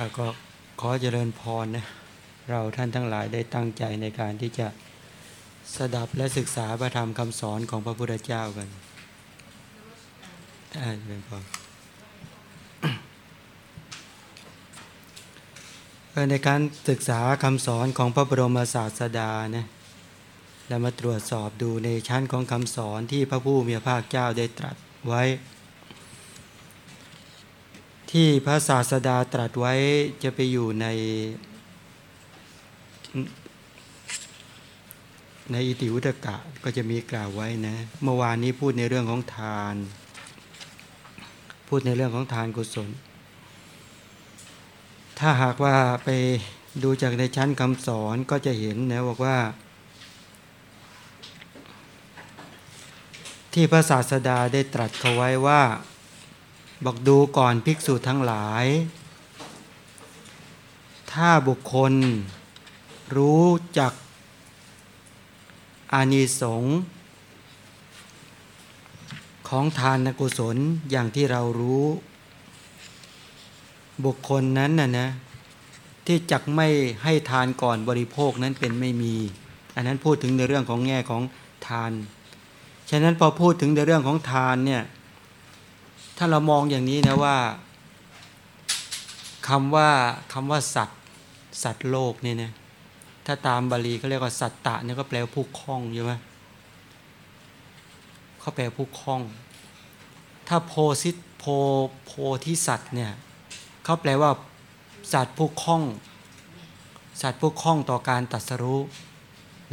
้าก็ขอเจริญพรนะเราท่านทั้งหลายได้ตั้งใจในการที่จะสดับและศึกษาพระธรรมคำสอนของพระพุทธเจ้ากันได้เจริญพอในการศึกษาคำสอนของพระบรมศาสดานะและมาตรวจสอบดูในชั้นของคำสอนที่พระผู้มีพระภาคเจ้าได้ตรัสไว้ ที่พระศาสดาตรัสไว้จะไปอยู่ใน ในอิติวุตกะก็จะมีกล่าวไว้นะ เมื่อวานนี้พูดในเรื่องของทาน พูดในเรื่องของทานกุศล ถ้าหากว่าไปดูจากในชั้นคำสอนก็จะเห็นนะบอกว่า ที่พระศาสดาได้ตรัสเขาไว้ว่า บอกดูก่อนภิกษุทั้งหลาย ถ้าบุคคล รู้จักอานิสงส์ของทานกุศลอย่างที่เรารู้ บุคคลนั้นน่ะนะที่จักไม่ให้ทานก่อนบริโภคนั้นเป็นไม่มี อันนั้นพูดถึงในเรื่องของแง่ของทาน ฉะนั้นพอพูดถึงในเรื่องของทานเนี่ย ถ้าเรามองอย่างนี้นะว่าคำว่าคำว่าสัตว์ สัตว์โลกเนี่ยนะถ้าตามบาลีเขาเรียกว่าสัตตะเนี่ยก็แปลผู้คล้องใช่ไหมเขาแปลผู้คล้อง ถ้าโพสิโพโพธิสัตว์เนี่ยเขาแปลว่าสัตว์ผู้คล้อง สัตว์ผู้คล้องต่อการตัดสรู้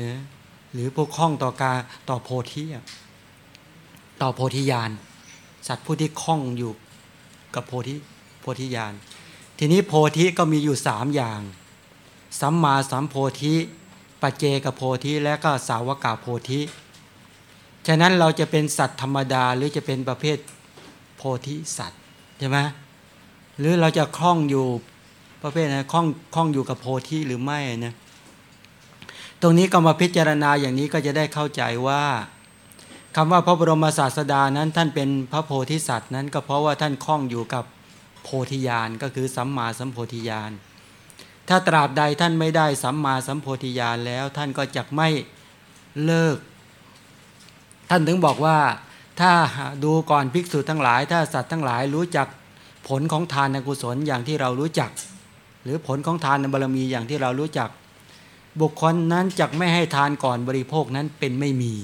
นี่ยหรือผู้คล้องต่อการต่อโพธิต่อโพธิญาณ สัตว์ผู้ที่คล้องอยู่กับโพธิโพธิญาณทีนี้โพธิก็มีอยู่สามอย่างสัมมาสัมโพธิปัจเจกโพธิและก็สาวกาโพธิฉะนั้นเราจะเป็นสัตว์ธรรมดาหรือจะเป็นประเภทโพธิสัตว์ใช่ไหมหรือเราจะคล้องอยู่ประเภทนะคล้องคล้องอยู่กับโพธิหรือไม่นะตรงนี้ก็มาพิจารณาอย่างนี้ก็จะได้เข้าใจว่า คำว่าพระบรมศาสดานั้นท่านเป็นพระโพธิสัตว์นั้น ก็เพราะว่าท่านคล้องอยู่กับโพธิญาณก็คือสัมมาสัมโพธิญาณถ้าตราบใดท่านไม่ได้สัมมาสัมโพธิญาณแล้วท่านก็จะไม่เลิก ท่านถึงบอกว่าถ้าดูก่อนภิกษุทั้งหลาย ถ้าสัตว์ทั้งหลายรู้จักผลของทานกุศลอย่างที่เรารู้จัก หรือผลของทานบารมีอย่างที่เรารู้จัก บุคคลนั้นจะไม่ให้ทานก่อนบริโภคนั้นเป็นไม่มี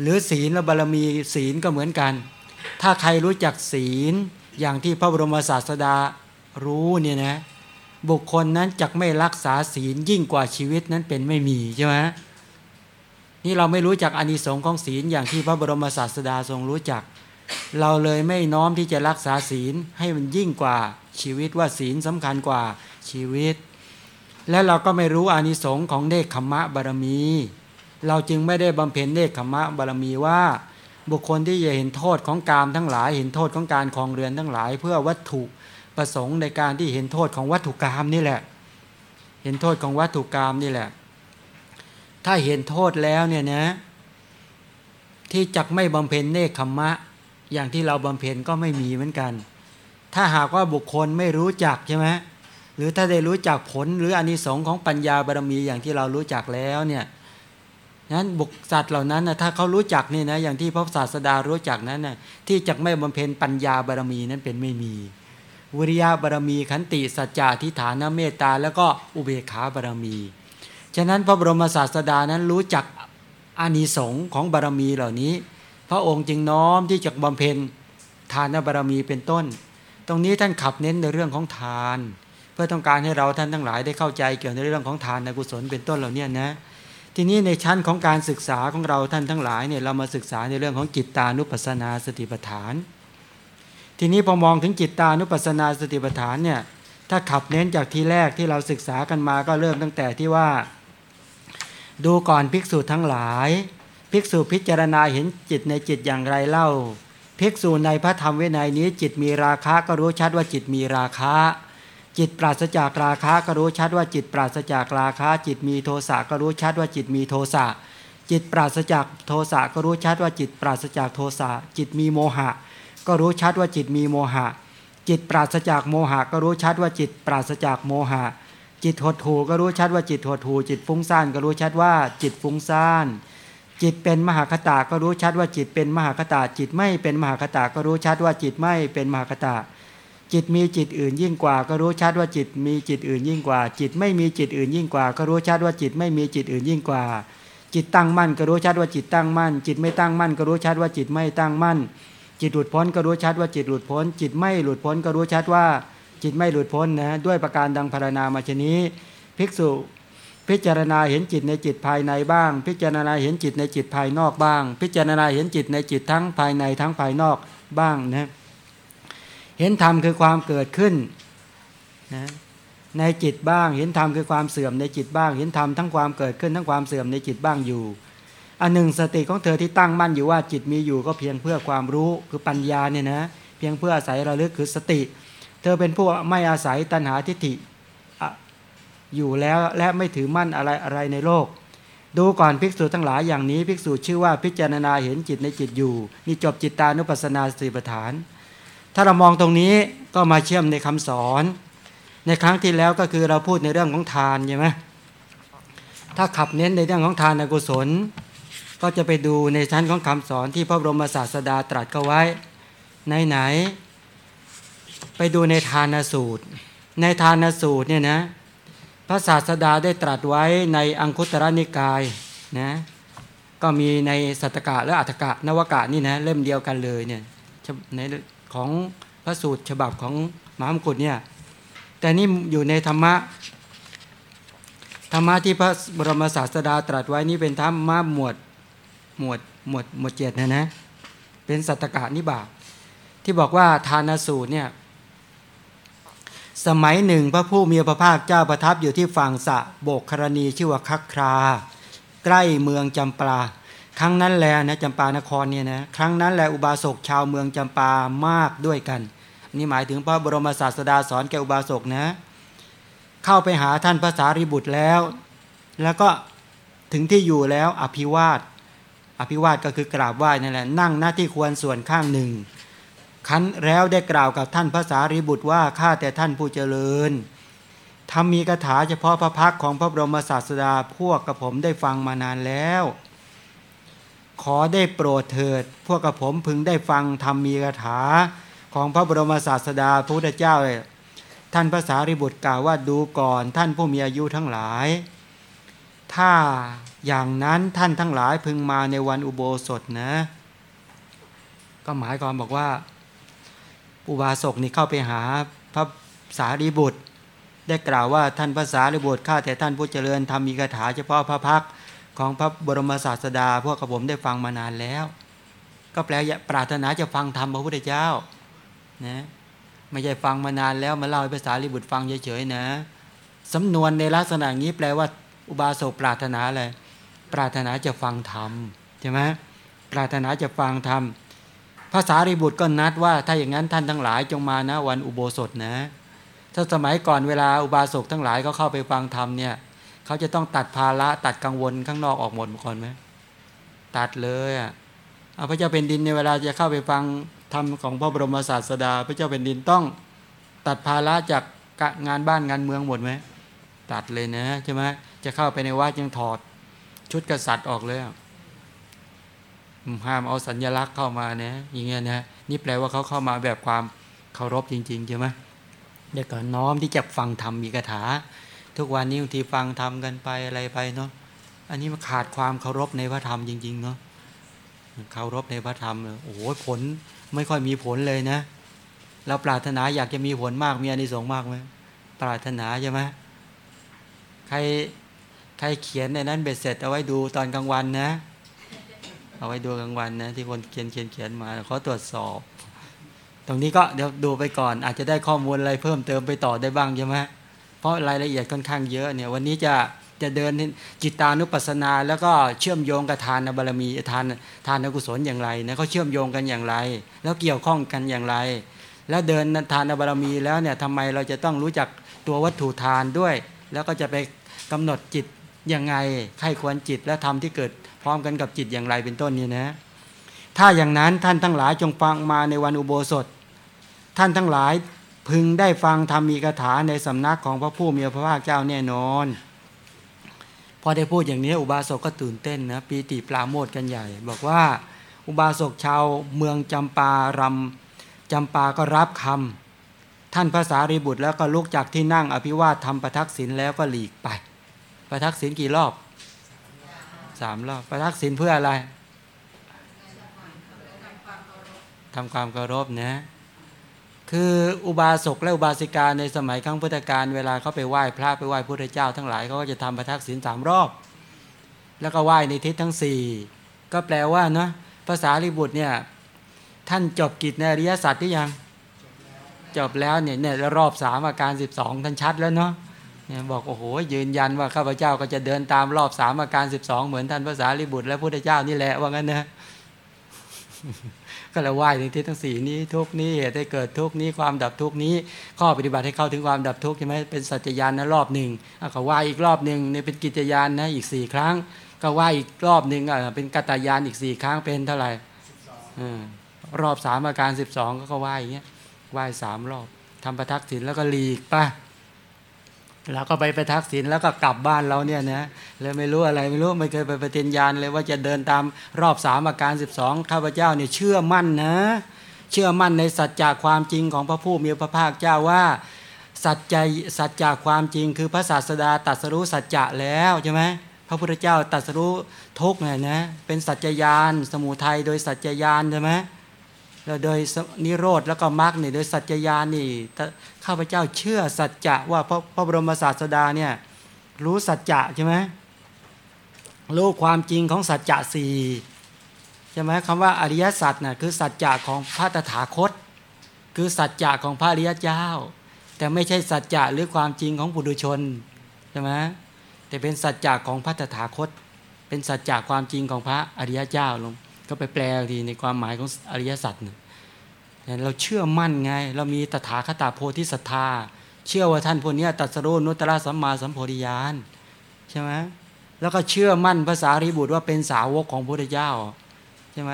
หรือศีลและบารมีศีลก็เหมือนกัน ถ้าใครรู้จักศีลอย่างที่พระบรมศาสดารู้เนี่ยนะบุคคลนั้นจะไม่รักษาศีลยิ่งกว่าชีวิตนั้นเป็นไม่มีใช่ไหมนี่เราไม่รู้จักอานิสงส์ของศีลอย่างที่พระบรมศาสดาทรงรู้จัก เราเลยไม่น้อมที่จะรักษาศีลให้มันยิ่งกว่าชีวิตว่าศีลสำคัญกว่าชีวิต และเราก็ไม่รู้อานิสงส์ของเนคขมะบารมี เราจึงไม่ได้บำเพ็ญเนคขมะบารมีว่า บุคคลที่จะเห็นโทษของกามทั้งหลาย เห็นโทษของการคลองเรือนทั้งหลาย เพื่อวัตถุประสงค์ในการที่เห็นโทษของวัตถุกรรมนี่แหละ เห็นโทษของวัตถุกรรมนี่แหละ ถ้าเห็นโทษแล้วเนี่ยนะ ที่จักไม่บำเพ็ญเนคขมะ อย่างที่เราบำเพ็ญก็ไม่มีเหมือนกัน ถ้าหากว่าบุคคลไม่รู้จักใช่ไหมหรือถ้าได้รู้จักผลหรืออานิสงส์ของปัญญาบารมีอย่างที่เรารู้จักแล้วเนี่ย นั้นบุคสัตว์เหล่านั้นนะถ้าเขารู้จักนี่นะอย่างที่พระศาสดารู้จักนั้นนะที่จักไม่บำเพ็ญปัญญาบารมีนั้นเป็นไม่มีวิริยะบารมีขันติสัจจะทิฏฐานเมตตา แล้วก็อุเบกขาบารมี ฉะนั้นพระบรมศาสดานั้นรู้จักอานิสงส์ของบารมีเหล่านี้ พระองค์จึงน้อมที่จะบำเพ็ญทานบารมีเป็นต้น ตรงนี้ท่านขับเน้นในเรื่องของทาน เพื่อต้องการให้เราท่านทั้งหลายได้เข้าใจเกี่ยวในเรื่องของทานในกุศลเป็นต้นเหล่านี้นะ ทีนี้ในชั้นของการศึกษาของเราท่านทั้งหลายเนี่ยเรามาศึกษาในเรื่องของจิตตานุปัสสนาสติปัฏฐาน ทีนี้พอมองถึงจิตตานุปัสสนาสติปัฏฐานเนี่ยถ้าขับเน้นจากทีแรกที่เราศึกษากันมาก็เริ่มตั้งแต่ที่ว่า ดูก่อนภิกษุทั้งหลาย ภิกษุพิจารณาเห็นจิตในจิตอย่างไรเล่า ภิกษุในพระธรรมวินัยนี้จิตมีราคะก็รู้ชัดว่าจิตมีราคะ จิตปราศจากราคะก็รู้ชัดว่าจิตปราศจากราคะ จิตมีโทสะก็รู้ชัดว่าจิตมีโทสะจิตปราศจากโทสะก็รู้ชัดว่าจิตปราศจากโทสะจิตมีโมหะ ก็รู้ชัดว่าจิตมีโมหะ จิตปราศจากโมหะก็รู้ชัดว่าจิตปราศจากโมหะ จิตหดหูก็รู้ชัดว่าจิตหดหูจิตฟุ้งซ่านก็รู้ชัดว่าจิตฟุ้งซ่านจิตเป็นมหาคตาก็รู้ชัดว่าจิตเป็นมหาคตาจิตไม่เป็นมหาคตาก็รู้ชัดว่าจิตไม่เป็นมหาคตา จิตมีจิตอื่นยิ่งกว่า ก็รู้ชัดว่าจิตมีจิตอื่นยิ่งกว่า จิตไม่มีจิตอื่นยิ่งกว่า ก็รู้ชัดว่าจิตไม่มีจิตอื่นยิ่งกว่า จิตตั้งมั่นก็รู้ชัดว่าจิตตั้งมั่น จิตไม่ตั้งมั่นก็รู้ชัดว่าจิตไม่ตั้งมั่น จิตหลุดพ้นก็รู้ชัดว่าจิตหลุดพ้น จิตไม่หลุดพ้นก็รู้ชัดว่า จิตไม่หลุดพ้นนะด้วยประการดังพรรณนามาชนี้ ภิกษุพิจารณาเห็นจิตในจิตภายในบ้าง พิจารณาเห็นจิตในจิตภายนอกบ้าง พิจารณาเห็นจิตในจิตทั้งภายในทั้งภายนอกบ้างนะ เห็นธรรมคือความเกิดขึ้นนะในจิตบ้าง เห็นธรรมคือความเสื่อมในจิตบ้าง เห็นธรรมทั้งความเกิดขึ้นทั้งความเสื่อมในจิตบ้างอยู่อันหนึ่งสติของเธอที่ตั้งมั่นอยู่ว่าจิตมีอยู่ก็เพียงเพื่อความรู้คือปัญญาเนี่ยนะเพียงเพื่ออาศัยระลึกคือสติ เธอเป็นผู้ไม่อาศัยตัณหาทิฏฐิอยู่แล้วและไม่ถือมั่นอะไรอะไรในโลก ดูก่อนภิกษุทั้งหลายอย่างนี้ภิกษุชื่อว่าพิจารณาเห็นจิตในจิตอยู่ นี่จบจิตตานุปัสสนาสติปัฏฐาน ถ้าเรามองตรงนี้ก็มาเชื่อมในคำสอน ในครั้งที่แล้วก็คือเราพูดในเรื่องของทานใช่ไหมถ้าขับเน้นในเรื่องของทานอกุศล ก็จะไปดูในชั้นของคำสอนที่พระบรมศาสดาตรัสก็ไว้ในไหน ไปดูในทานสูตร ในทานสูตรเนี่ยนะพระศาสดาได้ตรัสไว้ในอังคุตรนิกายนะก็มีในสัตตกะและอัตถกะนวกะนี่นะเล่มเดียวกันเลยเนี่ยใน ของพระสูตรฉบับของมหามกุฏเนี่ยแต่นี่อยู่ในธรรมะธรรมะที่พระบรมศาสดาตรัสไว้นี่เป็นธรรมะหมวดหมวดหมวดหมวดเจ็ดนะนะเป็นสัตตกะนิบาที่บอกว่าทานสูตรเนี่ยสมัยหนึ่งพระผู้มีพระภาคเจ้าประทับอยู่ที่ฝั่งสะโบกครณีชื่อว่าคักครา ใกล้เมืองจำปา ครั้งนั้นแลนะจำปานครเนี่ยนะครั้งนั้นแลอุบาสกชาวเมืองจำปามากด้วยกันนี่หมายถึงพระบรมศาสดาสอนแก่อุบาสกนะ เข้าไปหาท่านภาษาริบุตรแล้ว แล้วก็ถึงที่อยู่แล้วอภิวาท อภิวาทก็คือกราบไหว้นั่นแหละนั่งหน้าที่ควรส่วนข้างหนึ่งคันแล้วได้กล่าวกับท่านภาษาริบุตรว่าข้าแต่ท่านผู้เจริญทำมีคาถาเฉพาะพระพักของพระบรมศาสดาพวกกระผมได้ฟังมานานแล้ว ขอได้โปรดเถิด พวกกระผมพึงได้ฟังทำมีคาถาของพระบรมศาสดาพระพุทธเจ้า ท่านภาษาริบุตรกล่าวว่าดูก่อนท่านผู้มีอายุทั้งหลาย ถ้าอย่างนั้นท่านทั้งหลายพึงมาในวันอุโบสถนะ ก็หมายความบอกว่า อุบาสกนี่เข้าไปหาพระสารีบุตร ได้กล่าวว่าท่านพระสารีบุตรข้าแต่ท่านผู้เจริญทำมีคาถาเฉพาะพระพักตร ของพระบรมศาสดา พวกกระผมได้ฟังมานานแล้ว ก็แปลปรารถนาจะฟังธรรมพระพุทธเจ้านะไม่ใช่ฟังมานานแล้วมาเล่าให้ภาษาลิบุตรฟังเฉยๆนะสำนวนในลักษณะนี้แปลว่าอุบาสกปรารถนาอะไรปรารถนาจะฟังธรรมใช่ไหมปรารถนาจะฟังธรรมภาษาริบุตรก็นัดว่า ถ้าอย่างนั้นท่านทั้งหลายจงมานะวันอุโบสถนะ ถ้าสมัยก่อนเวลาอุบาสกทั้งหลายเขาเข้าไปฟังธรรมเนี่ย เขาจะต้องตัดภาระตัดกังวลข้างนอกออกหมดก่อนไหมตัดเลยอะพระเจ้าเป็นดินในเวลาจะเข้าไปฟังธรรมของพระบรมศาสดา พระเจ้าเป็นดินต้องตัดภาระจากงานบ้านงานเมืองหมดไหมตัดเลยนะใช่ไหมจะเข้าไปในวัดยังถอดชุดกษัตริย์ออกเลยห้ามเอาสัญญลักษณ์เข้ามาเนี่ยอย่างเงี้ยนะนี่แปลว่าเขาเข้ามาแบบความเคารพจริงๆใช่ไหมเดี๋ยวก็น้อมที่จะฟังธรรมมีคาถา ทุกวันนี้บางทีฟังธรรมกันไปอะไรไปเนาะอันนี้มันขาดความเคารพในพระธรรมจริง ๆ เนาะเคารพในพระธรรมโอ้โหผลไม่ค่อยมีผลเลยนะ เราปรารถนาอยากจะมีผลมากมีอานิสงส์มากไหมปรารถนาใช่ไหมใครใครเขียนในนั้นเบ็ดเสร็จเอาไว้ดูตอนกลางวันนะ เอาไว้ดูกลางวันนะ ที่คนเขียนเขียนเขียนมาเขาตรวจสอบ ตรงนี้ก็เดี๋ยวดูไปก่อน อาจจะได้ข้อมูลอะไรเพิ่มเติมไปต่อได้บ้างใช่ไหม เพราะรายละเอียดค่อนข้างเยอะเนี่ยวันนี้จะจะเดินจิตานุปัสสนา แล้วก็เชื่อมโยงกับทานบารมีทานทานกุศลอย่างไรนะเขาเชื่อมโยงกันอย่างไร แล้วเกี่ยวข้องกันอย่างไร แล้วเดินทานบารมีแล้วเนี่ยทำไมเราจะต้องรู้จักตัววัตถุทานด้วย แล้วก็จะไปกำหนดจิตยังไงใครควรจิตและทำที่เกิดพร้อมกันกับจิตอย่างไรเป็นต้นนี่นะถ้าอย่างนั้นท่านทั้งหลายจงฟังมาในวันอุโบสถ ท่านทั้งหลาย พึงได้ฟังธรรมีกถาในสำนักของพระผู้มีพระภาคเจ้าแน่นอน พอได้พูดอย่างนี้อุบาสกก็ตื่นเต้นนะปีติปราโมทกันใหญ่ บอกว่าอุบาสกชาวเมืองจำปารำจำปาก็รับคำท่านภาษารีบุตรแล้วก็ลุกจากที่นั่งอภิวาททำประทักษิณแล้วก็หลีกไป ประทักษิณกี่รอบสามรอบประทักษิณเพื่ออะไรทำความเคารพนะ คืออุบาสกและอุบาสิกาในสมัยครั้งพุทธกาลเวลาเขาไปไหว้พระไปไหว้พระเจ้าทั้งหลายเขาก็จะทำประทักษิณสามรอบ แล้วก็ไหว้ในทิศทั้งสี่ก็แปลว่าเนาะภาษาลิบุตรเนี่ยท่านจบกิจในอริยสัจหรือยังจบแล้วเนี่ยเนี่ยรอบสามอาการสิบสองท่านชัดแล้วเนาะเนี่ยบอกโอ้โหยืนยันว่าข้าพเจ้าก็จะเดินตามรอบสามอาการสิบสองเหมือนท่านภาษาลิบุตรและพุทธเจ้านี่แหละว่างั้นนะ ก็เลยไหว้ในทิศทั้งสี่นี้ทุกนี้เหตุให้เกิดทุกนี้ความดับทุกนี้ ข้อปฏิบัติให้เข้าถึงความดับทุกใช่ไหมเป็นสัจจญาณนะรอบหนึ่งก็ไหว้อีกรอบหนึ่งเนี่ยเป็นกิจญาณนะอีกสี่ครั้ง ก็ไหว้อีกรอบหนึ่งเป็นกัตยานอีกสี่ครั้งเป็นเท่าไหร่รอบสามอาการสิบสองก็ไหว้อย่างเงี้ยไหว้สามรอบทำประทักษิณแล้วก็หลีกไป แล้วก็ไปไปทักษิณแล้วก็กลับบ้านเราเนี่ยนะเลยไม่รู้อะไรไม่รู้ไม่เคยไปปฏิญญาณเลยว่าจะเดินตามรอบสามอาการสิบสองข้าพเจ้าเนี่ยเชื่อมั่นนะ เชื่อมั่นในสัจจะความจริงของพระผู้มีพระภาคเจ้าว่า สัจใจสัจจะความจริงคือพระศาสดาตรัสรู้สัจจะแล้วใช่ไหมพระพุทธเจ้าตรัสรู้ทุกเนี่ยนะเป็นสัจจยาน สมุทัยโดยสัจจยานใช่ไหม แล้วโดยนิโรธแล้วก็มรรคนี่โดยสัจจญาณนี่ข้าพเจ้าเชื่อสัจจะว่าพระพระบรมศาสดาเนี่ยรู้สัจจะใช่ไหมรู้ความจริงของสัจจะสี่ใช่ไหมคำว่าอริยสัจน่ะคือสัจจะของพระตถาคต คือสัจจะของพระอริยเจ้า แต่ไม่ใช่สัจจะหรือความจริงของปุถุชนใช่ไหมแต่เป็นสัจจะของพระตถาคต เป็นสัจจะความจริงของพระอริยเจ้าลง ก็ไปแปลทีในความหมายของอริยสัจเนี่ยเราเชื่อมั่นไง เรามีตถาคตาโพธิศรัทธา เชื่อว่าท่านพวกนี้ตัสรุนุตตะสัมมาสัมโพธิญาณใช่ไหมแล้วก็เชื่อมั่นภาษาริบุตรว่าเป็นสาวกของพระพุทธเจ้าใช่ไหม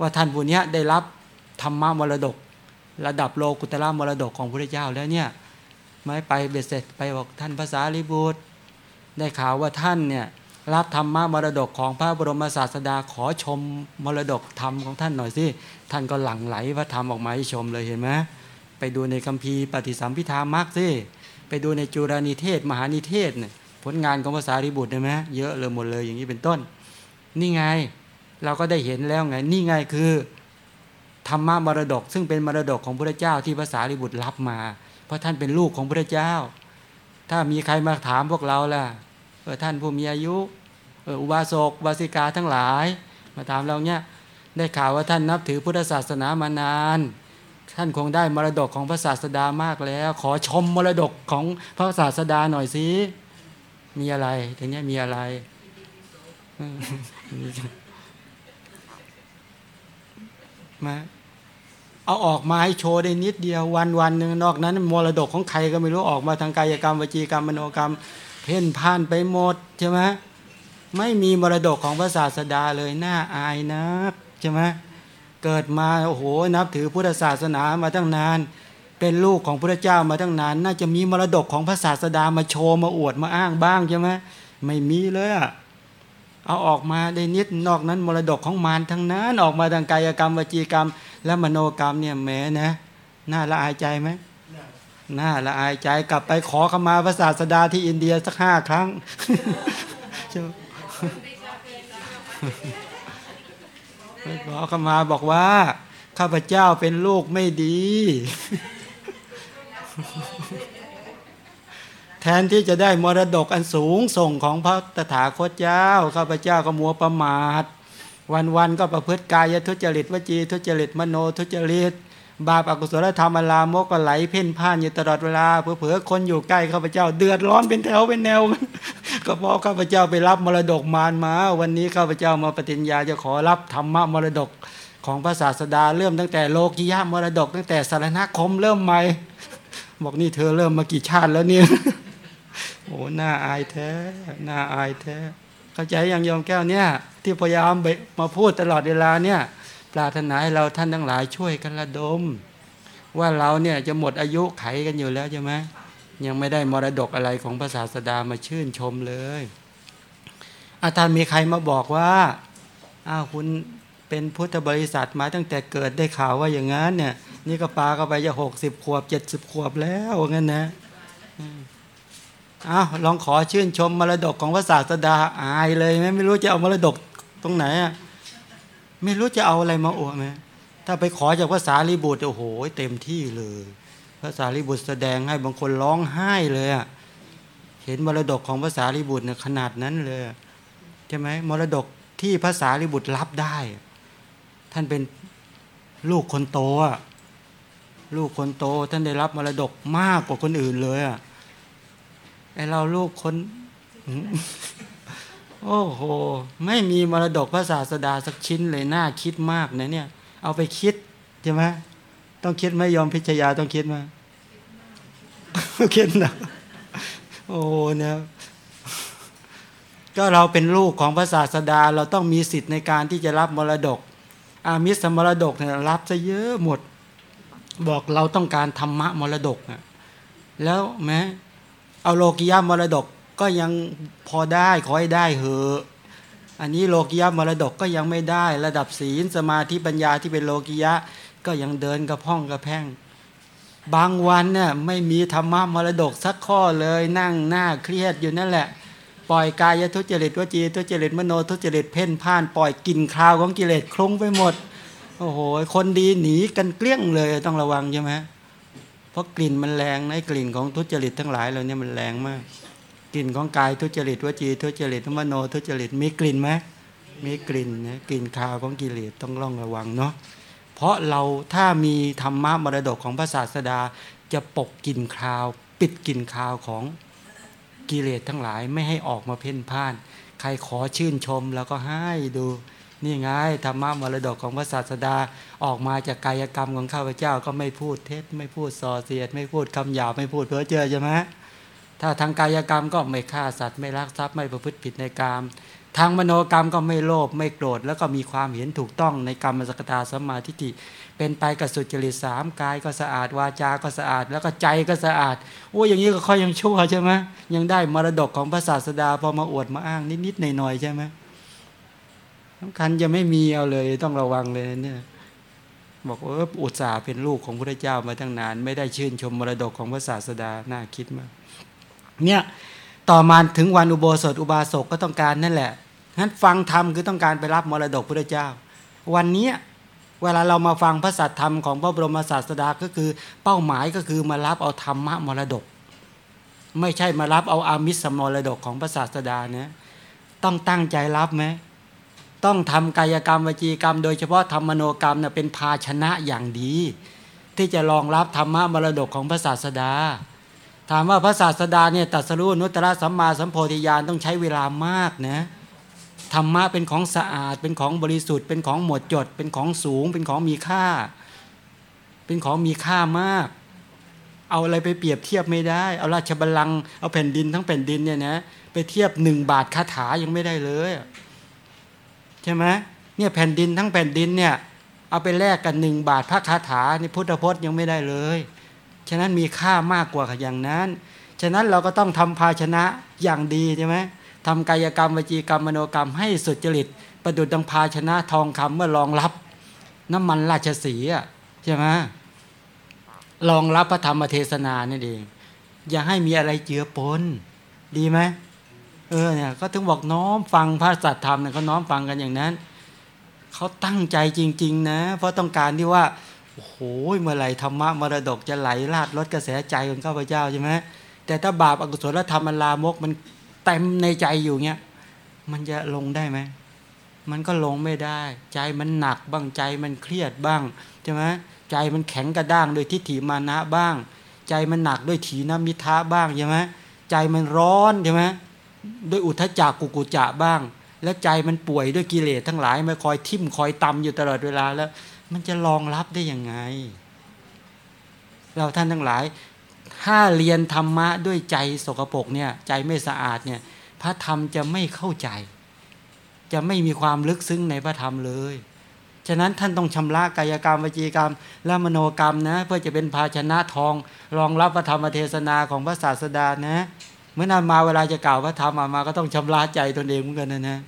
ว่าท่านพวกนี้ได้รับธรรมะมรดก ระดับโลกุตละมรดกของพระพุทธเจ้าแล้วเนี่ยไม่ไปเบ็ดเสร็จไปบอกท่านภาษาริบุตร ได้ข่าวว่าท่านเนี่ย รับธรรมะมรดกของพระบรมศาสดาขอชมมรดกธรรมของท่านหน่อยสิท่านก็หลั่งไหลพระธรรมออกมาให้ชมเลยเห็นไหมไปดูในคัมภีร์ปฏิสัมพิธามักสิไปดูในจุรานิเทศ มหานิเทศเนี่ยผลงานของภาษาริบุตรได้ไหมเยอะเลยหมดเลยอย่างนี้เป็นต้น นี่ไงเราก็ได้เห็นแล้วไงนี่ไงคือธรรมะมรดก ซึ่งเป็นมรดกของพระเจ้าที่ภาษาริบุตรรับมา เพราะท่านเป็นลูกของพระเจ้า ถ้ามีใครมาถามพวกเราล่ะเออท่านผู้มีอายุ อุบาสกบาสิกาทั้งหลาย มาถามเราเนี่ยได้ข่าวว่าท่านนับถือพุทธศาสนามานาน ท่านคงได้มรดกของพระศาสดามากแล้ว ขอชมมรดกของพระศาสดาหน่อยสิมีอะไรทีนี้มีอะไรมาเอาออกมาให้โชว์ได้นิดเดียววันวันหนึ่งนอกนั้นมรดกของใครก็ไม่รู้ออกมาทางกายกรรมวจีกรรมมโนกรรม เพ่นพ่านไปหมดใช่ไหม ไม่มีมรดกของพระศาสดาเลยน่าอายนะใช่ไหมเกิดมาโอ้โหนับถือพุทธศาสนามาตั้งนาน เป็นลูกของพระเจ้ามาตั้งนาน น่าจะมีมรดกของพระศาสดามาโชว์มาอวดมาอ้างบ้างใช่ไหมไม่มีเลยอะเอาออกมาได้นิดนอกนั้นมรดกของมารทั้งนั้น ออกมาทางกายกรรมวจีกรรม และมโนกรรมเนี่ยแหมนะน่าละอายใจไหมน่าละอายใจกลับไปขอขมาพระศาสดาที่อินเดียสักห้าครั้ง ใช่ขอขมาบอกว่า ข้าพเจ้าเป็นลูกไม่ดี แทนที่จะได้มรดกอันสูงส่งของพระตถาคตเจ้า ข้าพเจ้าก็มัวประมาท วันๆก็ประพฤติกายทุจริตวจีทุจริตมโนทุจริตบาปอกุศลธรรมอลามกก็ไหลเพ่นพ่านอยู่ตลอดเวลาเผื่อคนอยู่ใกล้ข้าพเจ้า เดือดร้อนเป็นแถวเป็นแนว ก็เพราะข้าพเจ้าไปรับมรดกมารมา วันนี้ข้าพเจ้ามาปฏิญญาจะขอรับธรรมะมรดกของพระศาสดาเริ่มตั้งแต่โลกิยามรดก ตั้งแต่สารณคมเริ่มใหม่บอกนี่เธอเริ่มมากี่ชาติแล้วเนี่ยโอ้หน้าอายแท้หน้าอายแท้ เข้าใจอย่างยอมแก้วเนี่ย ที่พยายามมาพูดตลอดเวลาเนี่ยปรารถนาให้เราท่านทั้งหลายช่วยกันระดม ว่าเราเนี่ยจะหมดอายุไขกันอยู่แล้วใช่ไหม ยังไม่ได้มรดกอะไรของพระศาสดามาชื่นชมเลยอาจารย์มีใครมาบอกว่าอ้าวคุณเป็นพุทธบริษัทมาตั้งแต่เกิดได้ข่าวว่าอย่างนั้นเนี่ย นี่ก็ปาก็ไปจะหกสิบขวบเจ็ดสิบขวบแล้วงั้นนะอ้าวลองขอชื่นชมมรดกของพระศาสดาอายเลยไหมไม่รู้จะเอามรดกตรงไหนอะไม่รู้จะเอาอะไรมาอวดไหมถ้าไปขอจากภาษาลีบุตรโอ้โห เต็มที่เลย ภาษาลีบุตรแสดงให้บางคนร้องไห้เลยอะเห็นมรดกของภาษาลีบุตรเนี่ยขนาดนั้นเลยใช่ไหมมรดกที่ภาษาลีบุตรรับได้ ท่านเป็นลูกคนโตอะลูกคนโตท่านได้รับมรดกมากกว่าคนอื่นเลยอะไอเราลูกคนโอ้โห ไม่มีมรดกพระศาสดาสักชิ้นเลยน่าคิดมากนะเนี่ย เอาไปคิดใช่ไหม ต้องคิดไหมยอมพิชยาต้องคิดไหมคิดนะโอ้เนี่ยก็เราเป็นลูกของพระศาสดา เราต้องมีสิทธิ์ในการที่จะรับมรดก อามิสมรดกเนี่ยรับซะเยอะหมด บอกเราต้องการธรรมะมรดกนะแล้วแม้เอาโลกิยามรดกก็ยังพอได้ขอให้ได้เหอะ อันนี้โลกิยามรดกก็ยังไม่ได้ ระดับศีลสมาธิปัญญาที่เป็นโลกิยะ ก็ยังเดินกระพ้องกระแพงบางวันเนี่ยไม่มีธรรมะมรดกสักข้อเลยนั่งหน้าเครียดอยู่นั่นแหละ ปล่อยกายทุจริตวจีทุจริตมโนทุจริตเพ่นพ่านปล่อยกลิ่นคราวของกิเลสคลุ้งไปหมดโอ้โหคนดีหนีกันเกลี้ยงเลยต้องระวังใช่ไหมเพราะกลิ่นมันแรงในกลิ่นของทุจริตทั้งหลายเราเนี่ยมันแรงมาก กลิ่นของกายทุจริตวจีทุจริตมโนทุจริตมีกลิ่นไหมมีกลิ่นนะกลิ่นคาวของกิเลสต้องร่องระวังเนาะ เพราะเราถ้ามีธรรมะมรดกของพระศาสดาจะปกกลิ่นคาว ปิดกลิ่นคาวของกิเลสทั้งหลายไม่ให้ออกมาเพ่นพ่าน ใครขอชื่นชมแล้วก็ให้ดูนี่ไงธรรมะมรดกของพระศาสดาออกมาจากกายกรรมของข้าพเจ้าก็ไม่พูดเท็จไม่พูดส่อเสียด ไม่พูดคำหยาบไม่พูดเพ้อเจ้อใช่ไหมถ้าทางกายกรรมก็ไม่ฆ่าสัตว์ไม่ลักทรัพย์ไม่ประพฤติผิดในกรรม ทางมโนกรรมก็ไม่โลภไม่โกรธแล้วก็มีความเห็นถูกต้องในกรรมสกตาสมาธิฏฐิเป็นไปกับสุจริตสามกายก็สะอาดวาจาก็สะอาด แล้วก็ใจก็สะอาดโอ้อย่างนี้ก็ค่อยยังชั่วใช่ไหมยังได้มรดกของพระศาสดาพอมาอวดมาอ้างนิดๆหน่อยๆใช่ไหมสำคัญจะไม่มีเอาเลยต้องระวังเลยเนี่ยบอกว่าอุตส่าห์เป็นลูกของพระเจ้ามาตั้งนาน ไม่ได้ชื่นชมมรดกของพระศาสดาน่าคิดมากเนี่ย ต่อมาถึงวันอุโบสถอุบาสกก็ต้องการนั่นแหละงั้นฟังธรรมคือต้องการไปรับมรดกพระเจ้า วันนี้เวลาเรามาฟังพระสัทธรรมของพระบรมศาสดาก็คือ เป้าหมายก็คือมารับเอาธรรมะมรดก ไม่ใช่มารับเอาอามิสมรดกของพระศาสดาเนี่ยต้องตั้งใจรับไหมต้องทำกายกรรมวจีกรรม โดยเฉพาะธรรมโนกรรมเน่ยเป็นภาชนะอย่างดี ที่จะรองรับธรรมะมรดกของพระศาสดา ถามว่าพระศาสดาเนี่ยตัดสรุนุตตะสัมมาสัมโพธิญาณต้องใช้เวลามากนะธรรมะเป็นของสะอาด เป็นของบริสุทธิ์ เป็นของหมดจด เป็นของสูง เป็นของมีค่า เป็นของมีค่ามาก เอาอะไรไปเปรียบเทียบไม่ได้ เอาราชบัลลังก์เอาแผ่นดินทั้งแผ่นดินเนี่ยนะไปเทียบหนึ่งบาทคาถายังไม่ได้เลยใช่ไหมเนี่ยแผ่นดินทั้งแผ่นดินเนี่ยเอาไปแลกกันหนึ่งบาทพระคาถาในพุทธพจน์ยังไม่ได้เลย ฉะนั้นมีค่ามากกว่าอย่างนั้น ฉะนั้นเราก็ต้องทำภาชนะอย่างดีใช่ไหมทำกายกรรมวจีกรรมมโนกรรมให้สุจริต ประดุจดังภาชนะทองคำเมื่อรองรับ น้ำมันราชสีอะใช่ไหมรองรับพระธรรมเทศนานี่เองอย่าให้มีอะไรเจือปนดีไหมเออเนี่ยก็ถึงบอกน้อมฟังพระสัตธรรมเนี่ยเขาน้อมฟังกันอย่างนั้นเขาตั้งใจจริง ๆ นะ เพราะต้องการที่ว่า โอ้โหเมื่อไหร่ธรรมะมรดกจะไหลลาดลดกระแสใจของข้าพเจ้าใช่ไหมแต่ถ้าบาปอกุศลธรรมลามกมันเต็มในใจอยู่เงี้ยมันจะลงได้ไหมมันก็ลงไม่ได้ ใจมันหนักบ้างใจมันเครียดบ้างใช่ไหมใจมันแข็งกระด้างโดยทิฏฐิมานะบ้าง ใจมันหนักด้วยถีนมิทะบ้างใช่ไหมใจมันร้อนใช่ไหมด้วยอุทจักกุกุจะบ้าง และใจมันป่วยด้วยกิเลสทั้งหลายมาคอยทิ่มคอยตำอยู่ตลอดเวลาแล้ว มันจะรองรับได้ยังไง เราท่านทั้งหลาย ถ้าเรียนธรรมะด้วยใจสกปรกเนี่ยใจไม่สะอาดเนี่ยพระธรรมจะไม่เข้าใจ จะไม่มีความลึกซึ้งในพระธรรมเลย ฉะนั้นท่านต้องชำระกายกรรมวจีกรรม และมโนกรรมนะ เพื่อจะเป็นภาชนะทอง รองรับพระธรรมเทศนาของพระศาสดานะเมื่อนานมาเวลาจะกล่าวพระธรรมมาก็ต้องชำระใจตนเองเหมือนกันนะนะ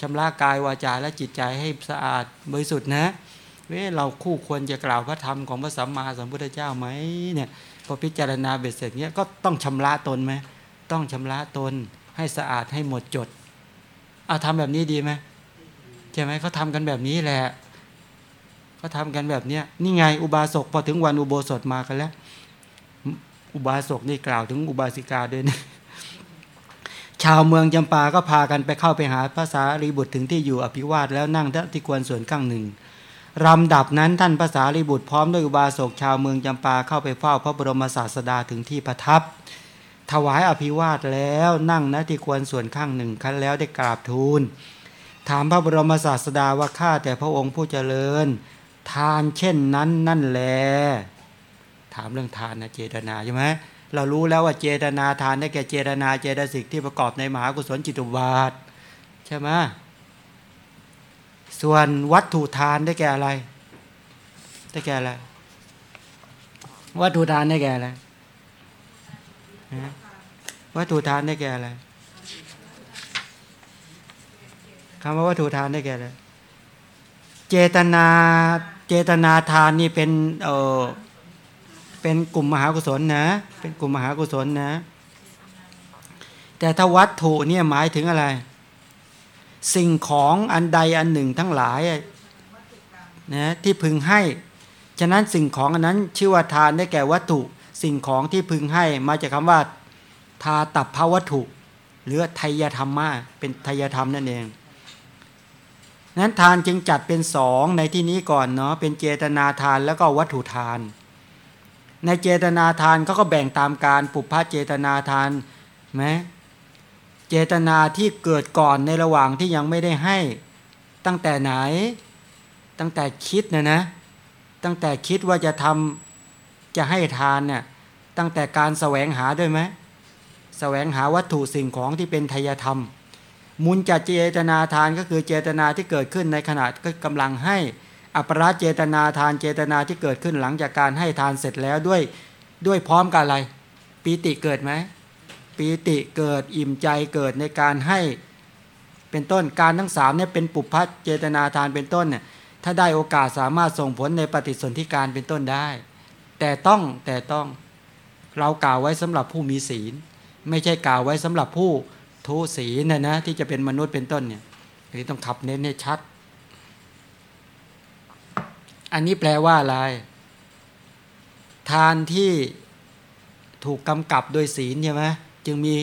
ชำระกายวาจาและจิตใจให้สะอาดบริสุทธิ์นะ เว้เราคู่ควรจะกล่าวพระธรรมของพระสัมมาสัมพุทธเจ้าไหมเนี่ยพอพิจารณาเบ็ดเสร็จเนี้ยก็ต้องชำระตนไหมต้องชำระตนให้สะอาดให้หมดจดเอาทำแบบนี้ดีไหมใช่ไหมเขาทำกันแบบนี้แหละเขาทำกันแบบเนี้ยนี่ไงอุบาสกพอถึงวันอุโบสถมากันแล้ว อุบาสกนี่กล่าวถึงอุบาสิกาด้วยนะชาวเมืองจำปาก็พากันไปเข้าไปหาภาษารีบุตรถึงที่อยู่อภิวาทแล้วนั่งที่ควรส่วนข้างหนึ่ง ลำดับนั้นท่านภาษารีบุตรพร้อมด้วยอุบาสกชาวเมืองจำปาเข้าไปเฝ้าพระบรมศาสดาถึงที่ประทับ ถวายอภิวาทแล้วนั่งณที่ควรส่วนข้างหนึ่งคั้นแล้วได้กราบทูล ถามพระบรมศาสดาว่าข้าแต่พระองค์ผู้เจริญ ทานเช่นนั้นนั่นแหลถามเรื่องทานนะเจตนาใช่ไหมเรารู้แล้วว่าเจตนาทานได้แก่เจตนาเจตสิกที่ประกอบในมหากุศลจิตุบาทใช่ไหม ส่วนวัตถุทานได้แก่อะไร ได้แก่อะไร วัตถุทานได้แก่อะไรวัตถุทานได้แก่อะไรคำว่าวัตถุทานได้แก่อะไร เจตนาเจตนาทานนี่เป็นเออเป็นกลุ่มมหากุศลนะ เป็นกลุ่มมหากุศลนะ แต่ถ้าวัตถุเนี่ยหมายถึงอะไร สิ่งของอันใดอันหนึ่งทั้งหลายนะที่พึงให้ ฉะนั้นสิ่งของอันนั้นชื่อว่าทานได้แก่วัตถุ สิ่งของที่พึงให้มาจากคาว่า ทาตับภวัตถุ หรือไทยธรรมะเป็นไทยธรรมนั่นเองนั้นทานจึงจัดเป็นสองในที่นี้ก่อนเนาะเป็นเจตนาทานแล้วก็วัตถุทาน ในเจตนาทานเขาก็แบ่งตามการปุพพะเจตนาทานไหม เจตนาที่เกิดก่อนในระหว่างที่ยังไม่ได้ให้ตั้งแต่ไหน ตั้งแต่คิดนะนะ ตั้งแต่คิดว่าจะทำจะให้ทานเนี่ยตั้งแต่การแสวงหาด้วยไหมแสวงหาวัตถุสิ่งของที่เป็นทยธรรม มุนจัดเจตนาทานก็คือเจตนาที่เกิดขึ้นในขณะก็กำลังให้ อัปราเจตนาทานเจตนาที่เกิดขึ้นหลังจากการให้ทานเสร็จแล้วด้วย ด้วยพร้อมกันอะไรปีติเกิดไหม ปีติเกิดอิ่มใจเกิดในการให้เป็นต้นการทั้งสามเนี่ยเป็นปุพพเจตนาทานเป็นต้นเนี่ยถ้าได้โอกาสสามารถส่งผลในปฏิสนธิการเป็นต้นได้ แต่ต้องแต่ต้องเรากล่าวไว้สำหรับผู้มีศีล ไม่ใช่กล่าวไว้สำหรับผู้ทุศีลนะนะที่จะเป็นมนุษย์เป็นต้นเนี่ยอันนี้ต้องขับเน้นให้ชัด อันนี้แปลว่าอะไร ทานที่ถูกกำกับโดยศีลใช่ไหม จึงมี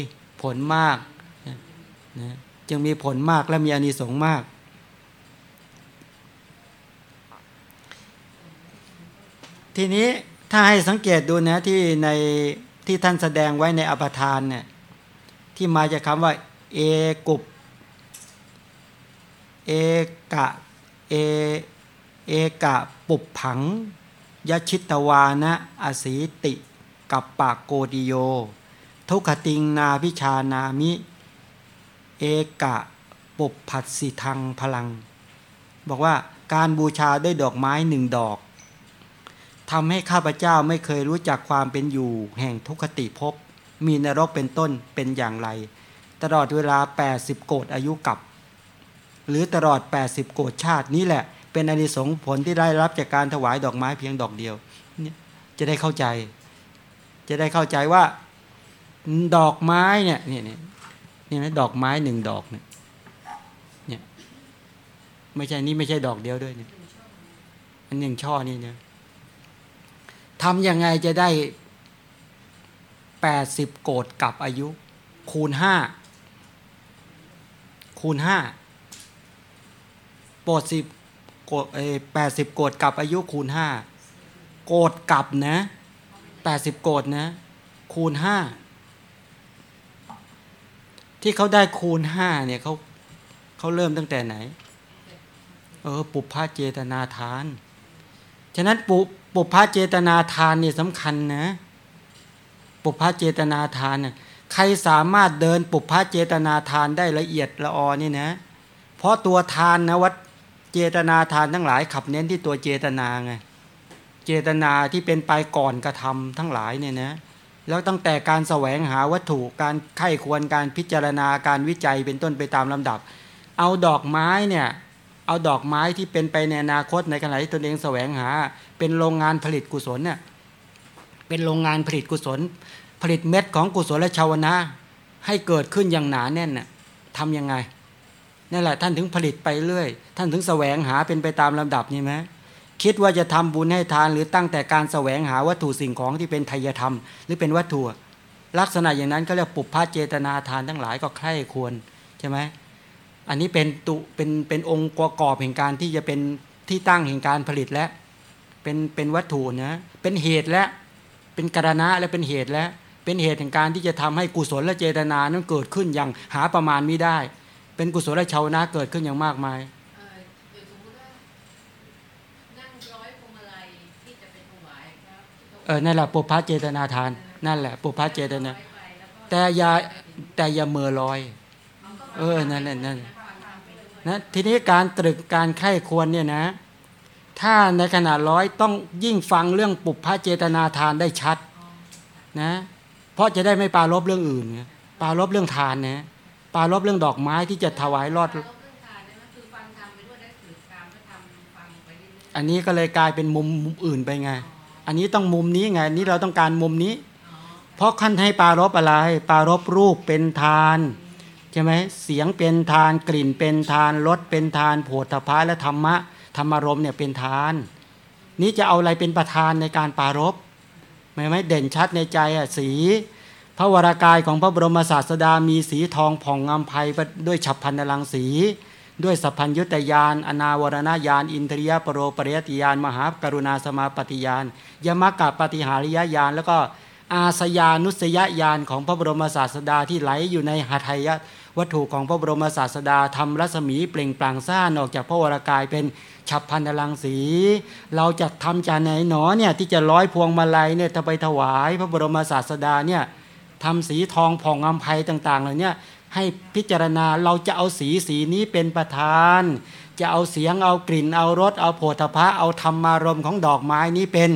ผลมากนะจึงมีผลมากและมีอานิสงส์มาก ทีนี้ถ้าให้สังเกตดูนะที่ในที่ท่านแสดงไว้ในอภทานเนี่ยที่มาจากคำว่า เอกุบเอกะเอเอกะปุบผังยชิตวานะอสีติ กับปากโกดิโย ทุกขติงนาพิชานามิ เอกะปุบผัดสิทังพลัง บอกว่าการบูชาด้วยดอกไม้หนึ่งดอกทำให้ข้าพเจ้าไม่เคยรู้จักความเป็นอยู่ แห่งทุกขติภพมีนรกเป็นต้นเป็นอย่างไร ตลอดเวลา 80 โกดอายุกับ หรือตลอด 80 โกดชาตินี้แหละ เป็นอนิสงส์ผลที่ได้รับจากการถวายดอกไม้เพียงดอกเดียวจะได้เข้าใจ จะได้เข้าใจว่า ดอกไม้เนี่ยเนี่ยเนี่ยนี่นะดอกไม้หนึ่งดอกเนี่ยเนี่ยไม่ใช่นี่ไม่ใช่ดอกเดียวด้วยเนี่ยอันหนึ่งช่อนี่เนี่ยทำยังไงจะได้แปดสิบโกดกับอายุ คูณห้าคูณห้าโปรดสิบโกดแปดสิบโกดกับอายุคูณห้าโกดกับนะแปดสิบโกดนะ คูณห้า ที่เขาได้คูณห้าเนี่ยเขาเขาเริ่มตั้งแต่ไหน เออ ปุพพะเจตนาทาน ฉะนั้นปุปุพพะเจตนาทานเนี่ยสำคัญนะ ปุพพะเจตนาทานเนี่ยใครสามารถเดินปุพพะเจตนาทานได้ละเอียดละออนี่นะ เพราะตัวทานนะวัดเจตนาทานทั้งหลายขับเน้นที่ตัวเจตนาไง เจตนาที่เป็นไปก่อนกระทำทั้งหลายเนี่ยนะ แล้วตั้งแต่การแสวงหาวัตถุการไข้ควรการพิจารณาการวิจัยเป็นต้นไปตามลำดับ เอาดอกไม้เนี่ยเอาดอกไม้ที่เป็นไปในอนาคตในขณะที่ตนเองแสวงหา เป็นโรงงานผลิตกุศลเนี่ยเป็นโรงงานผลิตกุศล ผลิตเม็ดของกุศลและชาวนะให้เกิดขึ้นอย่างหนาแน่นน่ะทำยังไงนั่นแหละท่านถึงผลิตไปเรื่อย ท่านถึงแสวงหาเป็นไปตามลำดับนี่ไหม คิดว่าจะทำบุญให้ทานหรือตั้งแต่การแสวงหาวัตถุสิ่งของที่เป็นไทยธรรม หรือเป็นวัตถุ ลักษณะอย่างนั้นก็เรียกปุพพะเจตนาทานทั้งหลายก็ใคร่ควรใช่ไหมอันนี้เป็นตุเป็นเป็นองค์ประกอบแห่งการที่จะเป็นที่ตั้งแห่งการผลิตและเป็นเป็นวัตถุนะเป็นเหตุและเป็นกรณะและเป็นเหตุและเป็นเหตุแห่งการที่จะทำให้กุศลและเจตนานั้นเกิดขึ้นอย่างหาประมาณไม่ได้ เป็นกุศลและชาวนะเกิดขึ้นอย่างมากมาย เอ่อเดี๋ยวสมมติว่านั่งร้อยพวงมาลัยที่จะไปถวายครับ เออนั่นแหละปุพพะเจตนาทาน นั่นแหละปุพพะเจตนา แต่อย่าแต่อย่าเมื่อลอย เออนั่นแหละนั่นนะทีนี้การตรึกการไข้ควรเนี่ยนะ ถ้าในขณะร้อยต้องยิ่งฟังเรื่องปุพพะเจตนาทานได้ชัดนะเพราะจะได้ไม่ปารบเรื่องอื่นไงปารบเรื่องทานนะปารบเรื่องดอกไม้ที่จะถวายรอด อันคือฟังทำไปด้วยได้สืบการก็ทำฟังไปเรื่อยอันนี้ก็เลยกลายเป็นมุมมุมอื่นไปไง อันนี้ต้องมุมนี้ไงนี่เราต้องการมุมนี้ เพราะขั้นให้ปารบอะไร ปารบรูปเป็นทานใช่ไหมเสียงเป็นทานกลิ่นเป็นทานรสเป็นทานโผฏฐพะและธรรมะธรรมารมณ์เนี่ยเป็นทาน นี่จะเอาอะไรเป็นประธานในการปารบไม่ไหมเด่นชัดในใจอะสีพระวรากายของพระบรมศาสดามีสีทองผ่องอำไพด้วยฉับพันนลังสี ด้วยสัพพัญยุตยานอนาวรณญาณ อินทรียปรโรปริยติยานมหากรุณาสมาปฏิยานยมกะปฏิหาริยญาณแล้วก็อาสยานุสยญาณของพระบรมศาสดาที่ไหลอยู่ในหทัยวัตถุของพระบรมศาสดาทำรัศมีเปล่งปลั่งซ่านออกจากพระวรากายเป็นฉับพันนลังสี เราจะทำจากไหนหนอเนี่ยที่จะร้อยพวงมาลัยเนี่ยถ้าไปถวาย พระบรมศาสดาเนี่ยทำสีทองผ่องอำไพต่าง ๆ เหล่านี้ ให้พิจารณาเราจะเอาสีสีนี้เป็นประธาน จะเอาเสียงเอากลิ่นเอารสเอาโผฏฐะเอาธรรมารมของดอกไม้นี้เป็น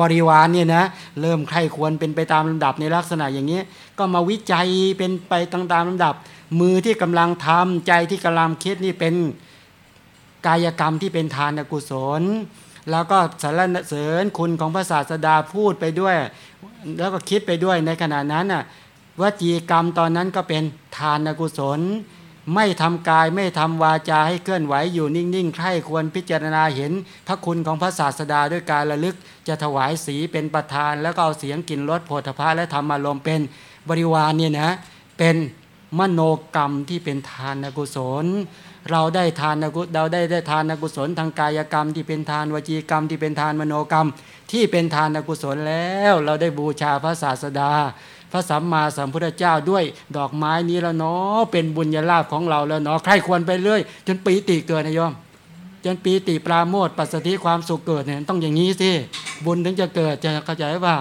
บริวารเนี่ยนะเริ่มใครควรเป็นไปตามลำดับในลักษณะอย่างนี้ ก็มาวิจัยเป็นไปตามตามลำดับ มือที่กำลังทำใจที่กำลังคิดนี่เป็นกายกรรมที่เป็นทานกุศล แล้วก็สรรเสริญคุณของพระศาสดาพูดไปด้วย แล้วก็คิดไปด้วยในขณะนั้นน่ะ วจีกรรมตอนนั้นก็เป็นทานกุศล ไม่ทำกายไม่ทำวาจาให้เคลื่อนไหวอยู่นิ่งๆใคร่ควรพิจารณาเห็น พระคุณของพระศาสดาด้วยการระลึกจะถวายสีเป็นประธาน แล้วก็เอาเสียงกลิ่นรสโผฏฐะและธรรมารมณ์เป็นบริวารเนี่ยนะเป็นมโนกรรมที่เป็นทานกุศล เราได้ทานกุเราได้ได้ทานกุศล ทางกายกรรมที่เป็นทานวจีกรรม ที่เป็นทานมโนกรรม ที่เป็นทานกุศลแล้ว เราได้บูชาพระศาสดา พระสัมมาสัมพุทธเจ้าด้วยดอกไม้นี้แล้วเนาะเป็นบุญญาลาภของเราแล้วเนาะใครควรไปเรื่อย จนปีติเกิดนะโยม จนปีติปราโมทปัสสติความสุขเกิดเนี่ยต้องอย่างนี้สิบุญถึงจะเกิดจะเข้าใจว่า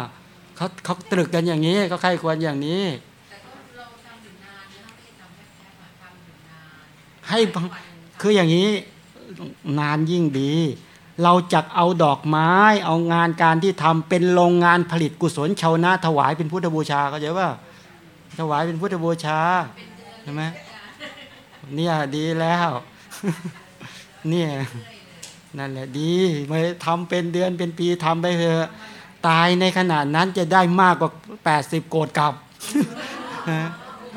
เขาเขาตรึกกันอย่างนี้เขาใครควรอย่างนี้ๆแต่ก็เราทำอยู่นานนะไม่ได้ทำแป๊บๆอะทำอยู่นานให้บังคืออย่างนี้นานยิ่งดี เราจะเอาดอกไม้ เอางานการที่ทำเป็นโรงงานผลิตกุศลชาวนาถวายเป็นพุทธบูชาเขาใจว่าถวายเป็นพุทธบูชาใช่ไหมเนี่ยดีแล้วเนี่ยนั่นแหละดีไม่ทำเป็นเดือนเป็นปีทำไปเถอะตายในขนาดนั้นจะได้มากกว่า 80 โกดกลับ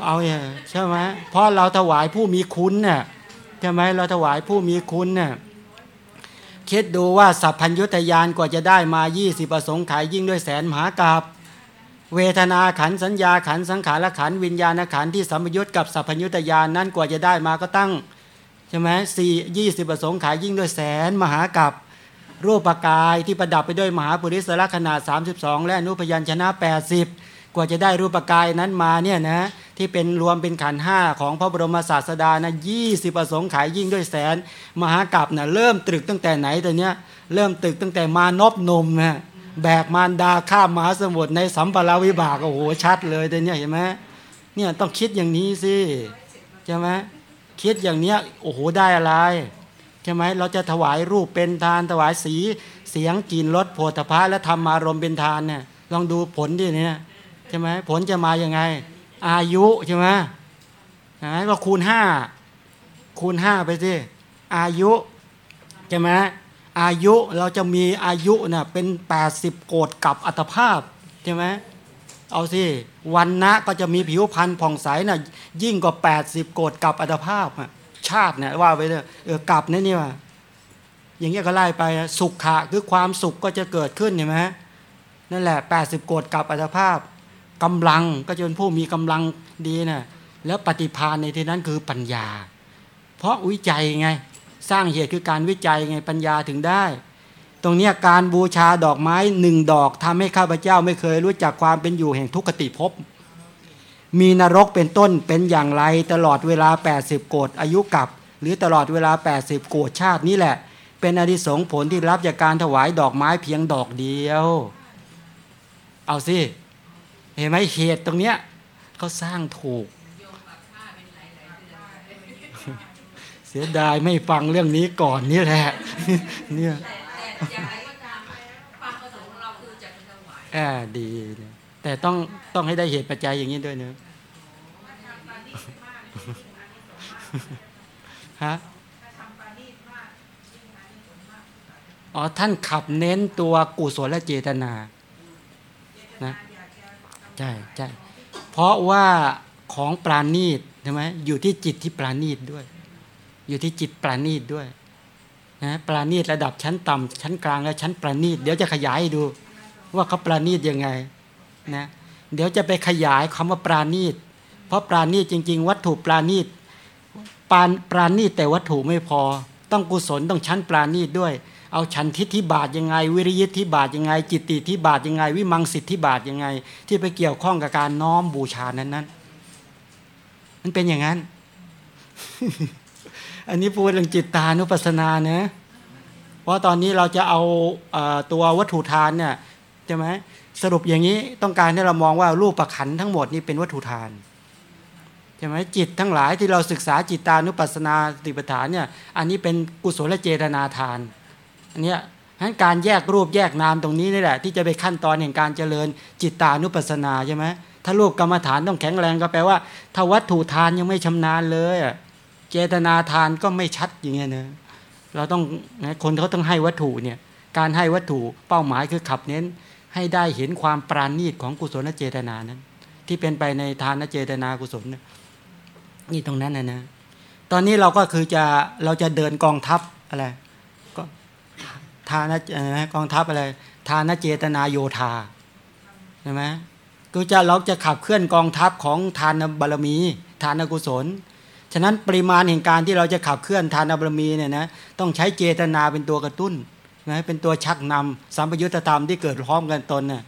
เอาเนี่ยใช่ไหมเพราะเราถวายผู้มีคุณเนี่ยใช่ไหมเราถวายผู้มีคุณเนี่ย คิดดูว่าสัพพัญญุตยานกว่าจะได้มา20ประสงค์ขายยิ่งด้วยแสนมหากราบเวทนาขันสัญญาขันสังขารขันวิญญาณขันที่สัมยุตกับสัพพัญญุตยานนั้นกว่าจะได้มาก็ตั้งใช่ไหมสี่ยี่สิบประสงค์ขายยิ่งด้วยแสนมหากราบรูปกายที่ประดับไปด้วยมหาปุริสละขนาด 32 และอนุพยัญชนะ 80 กว่าจะได้รูปกายนั้นมาเนี่ยนะที่เป็นรวมเป็นขันห้าของพระบรมศาสดานะยี่สิบประสงค์ขายยิ่งด้วยแสน มหากราบนะเริ่มตรึกตั้งแต่ไหนแต่เนี้ยเริ่มตรึกตั้งแต่มานพนมนะแบกมารดาข้ามมหาสมุทรในสัมปราวิบากโอ้โหชัดเลยแต่เนี้ยเห็นไหมเนี่ยต้องคิดอย่างนี้สิใช่ไหมคิดอย่างเนี้ยโอ้โหได้อะไรใช่ไหมเราจะถวายรูปเป็นทานถวายสีเสียงกลิ่นรสโผฏฐะและธรรมารมณ์เป็นทานเนี่ยลองดูผลดิเนี่ย ใช่ไหมผลจะมาอย่างไง อายุใช่ไหมนะก็คูณห้าคูณห้าไปสิอายุใช่ไหมอายุเราจะมีอายุน่ะเป็น 80 โกดกับอัตภาพใช่ไหมเอาสิวันนะก็จะมีผิวพรรณผ่องใสน่ะยิ่งกว่า 80 โกดกับอัตภาพอะชาติเนี่ยว่าไปเลยเออกลับนะนี่ว่าอย่างเงี้ยก็ไล่ไปสุขะคือความสุขก็จะเกิดขึ้นเห็นไหมนั่นแหละ 80 โกดกับอัตภาพ กำลังก็จะเป็นผู้มีกำลังดีนะแล้วปฏิภาณในที่นั้นคือปัญญา เพราะวิจัยไง สร้างเหตุคือการวิจัยไงปัญญาถึงได้ ตรงนี้การบูชาดอกไม้หนึ่งดอกทำให้ข้าพเจ้าไม่เคยรู้จักความเป็นอยู่แห่งทุกขติภพมีนรกเป็นต้นเป็นอย่างไรตลอดเวลา 80 โกดอายุกับ หรือตลอดเวลา 80 โกดชาตินี้แหละ เป็นอดิสงผลที่รับจากการถวายดอกไม้เพียงดอกเดียว เอาสิ เห็นไหมเหตุตรงเนี้ยเขาสร้างถูกโยมปักผ้าเป็นหลายหลายๆเดือนเสียดายไม่ฟังเรื่องนี้ก่อนนี่แหละ เนี่ยแต่แต่อย่างไรก็ตามความประสงค์ของเราคือจะเป็นถวายแอบดีเนี่ยแต่ต้องต้องให้ได้เหตุปัจจัยอย่างนี้ด้วยเนอะฮะอ๋อท่านขับเน้นตัวกุศลและเจตนานะ ใช่ใช่เพราะว่าของปราณีตใช่ไหมอยู่ที่จิตที่ปราณีตด้วย อยู่ที่จิตปราณีตด้วยนะปราณีตระดับชั้นต่ำชั้นกลางและชั้นปราณีตเดี๋ยวจะขยายดู ว่าเขาปราณีตยังไงนะเดี๋ยวจะไปขยายคำว่าปราณีต เพราะปราณีตจริง ๆ วัตถุปราณีตปานปราณีตแต่วัตถุไม่พอ ต้องกุศลต้องชั้นปราณีตด้วย เอาฉันทิฏฐิบาทยังไง วิริยิทธิบาทยังไง จิตติทิบาทยังไง วิมังสิทธิบาทยังไง ที่ไปเกี่ยวข้องกับการน้อมบูชานั้นนั้นมันเป็นอย่างนั้น อันนี้พูดเรื่องจิตตานุปัสสนานะ เพราะตอนนี้เราจะเอาอตัววัตถุทานเนี่ยใช่ไหมสรุปอย่างนี้ต้องการให้เรามองว่ารูปประขันทั้งหมดนี่เป็นวัตถุทานใช่ไหมจิตทั้งหลายที่เราศึกษาจิตตานุปัสสนาสติปัฏฐานเนี่ยอันนี้เป็นกุศลเจตนาทาน อันเนี้ยฉะนั้นการแยกรูปแยกนามตรงนี้นี่แหละ ที่จะไปขั้นตอนแห่งการเจริญจิตตานุปัสสนาใช่ไหมถ้ารูปกรรมฐานต้องแข็งแรงก็แปลว่า ถ้าวัตถุทานยังไม่ชำนาญเลยเจตนาทานก็ไม่ชัดอย่างเงี้ยนะเราต้องคนเขาต้องให้วัตถุเนี่ยการให้วัตถุเป้าหมายคือขับเน้น ให้ได้เห็นความปราณีตของกุศลเจตนานั้น ที่เป็นไปในทานเจตนากุศลนี่ตรงนั้นนะนะตอนนี้เราก็คือจะเราจะเดินกองทัพอะไร ทานเอ่อกองทัพอะไรทานเจตนาโยธาใช่ไหมก็จะเราจะขับเคลื่อนกองทัพของทานบารมี ทานกุศล ฉะนั้นปริมาณแห่งการที่เราจะขับเคลื่อนทานบารมีเนี่ยนะต้องใช้เจตนาเป็นตัวกระตุ้นนะเป็นตัวชักนำสัมปยุตธรรมที่เกิดพร้อมกันตนน่ะ